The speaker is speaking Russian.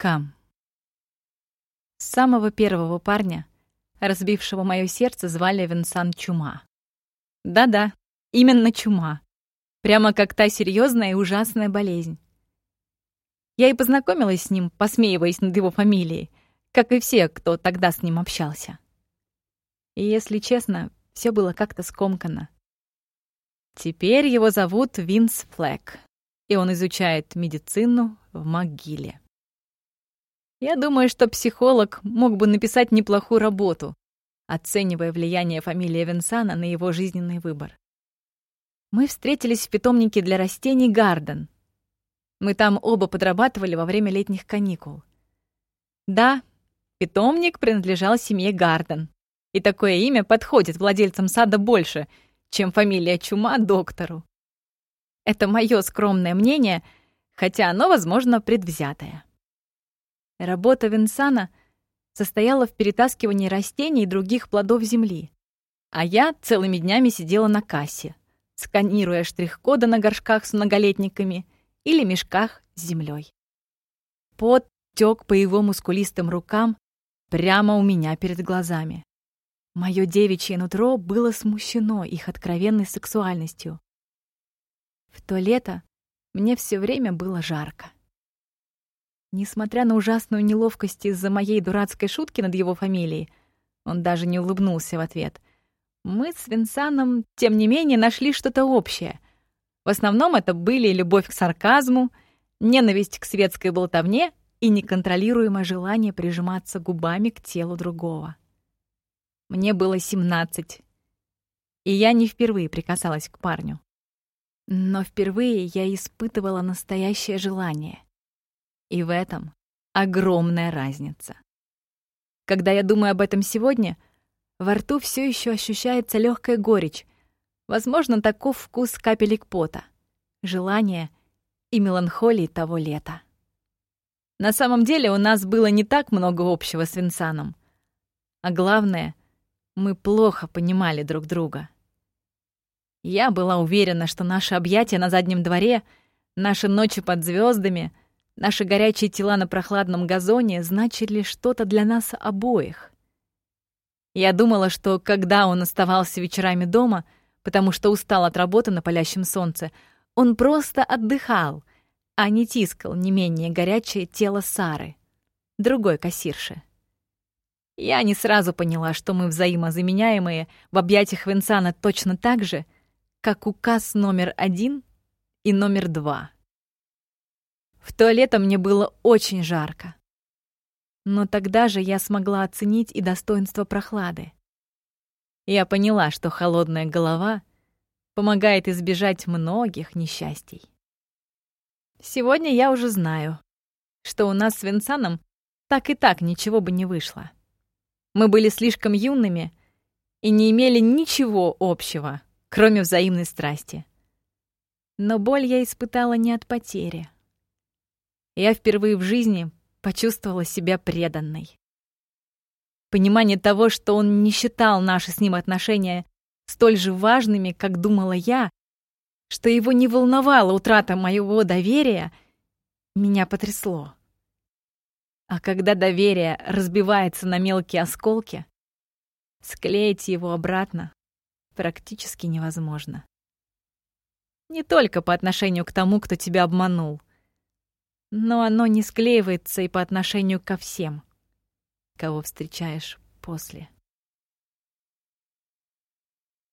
Кам. Самого первого парня, разбившего мое сердце, звали Винсан Чума. Да-да, именно чума. Прямо как та серьезная и ужасная болезнь. Я и познакомилась с ним, посмеиваясь над его фамилией, как и все, кто тогда с ним общался. И, если честно, все было как-то скомкано. Теперь его зовут Винс Флэк, и он изучает медицину в могиле. Я думаю, что психолог мог бы написать неплохую работу, оценивая влияние фамилии Винсана на его жизненный выбор. Мы встретились в питомнике для растений «Гарден». Мы там оба подрабатывали во время летних каникул. Да, питомник принадлежал семье Гарден. И такое имя подходит владельцам сада больше, чем фамилия Чума доктору. Это мое скромное мнение, хотя оно, возможно, предвзятое. Работа Винсана состояла в перетаскивании растений и других плодов земли, а я целыми днями сидела на кассе, сканируя штрих-коды на горшках с многолетниками или мешках с землей. Пот тек по его мускулистым рукам прямо у меня перед глазами. Мое девичье нутро было смущено их откровенной сексуальностью. В то лето мне все время было жарко. Несмотря на ужасную неловкость из-за моей дурацкой шутки над его фамилией, он даже не улыбнулся в ответ. Мы с Винсаном, тем не менее, нашли что-то общее. В основном это были любовь к сарказму, ненависть к светской болтовне и неконтролируемое желание прижиматься губами к телу другого. Мне было 17, и я не впервые прикасалась к парню. Но впервые я испытывала настоящее желание. И в этом огромная разница. Когда я думаю об этом сегодня, во рту все еще ощущается легкая горечь. Возможно, таков вкус капелек пота, желания и меланхолии того лета. На самом деле у нас было не так много общего с Винсаном. А главное, мы плохо понимали друг друга. Я была уверена, что наши объятия на заднем дворе, наши ночи под звездами, наши горячие тела на прохладном газоне значили что-то для нас обоих. Я думала, что когда он оставался вечерами дома, потому что устал от работы на палящем солнце, он просто отдыхал, а не тискал не менее горячее тело Сары, другой кассирши. Я не сразу поняла, что мы взаимозаменяемые в объятиях Винсана точно так же, как указ номер один и номер два. В то лето мне было очень жарко. Но тогда же я смогла оценить и достоинство прохлады. Я поняла, что холодная голова помогает избежать многих несчастий. Сегодня я уже знаю, что у нас с Винсаном так и так ничего бы не вышло. Мы были слишком юными и не имели ничего общего, кроме взаимной страсти. Но боль я испытала не от потери. Я впервые в жизни почувствовала себя преданной. Понимание того, что он не считал наши с ним отношения столь же важными, как думала я, что его не волновала утрата моего доверия, меня потрясло. А когда доверие разбивается на мелкие осколки, склеить его обратно практически невозможно. Не только по отношению к тому, кто тебя обманул, но оно не склеивается и по отношению ко всем, кого встречаешь после.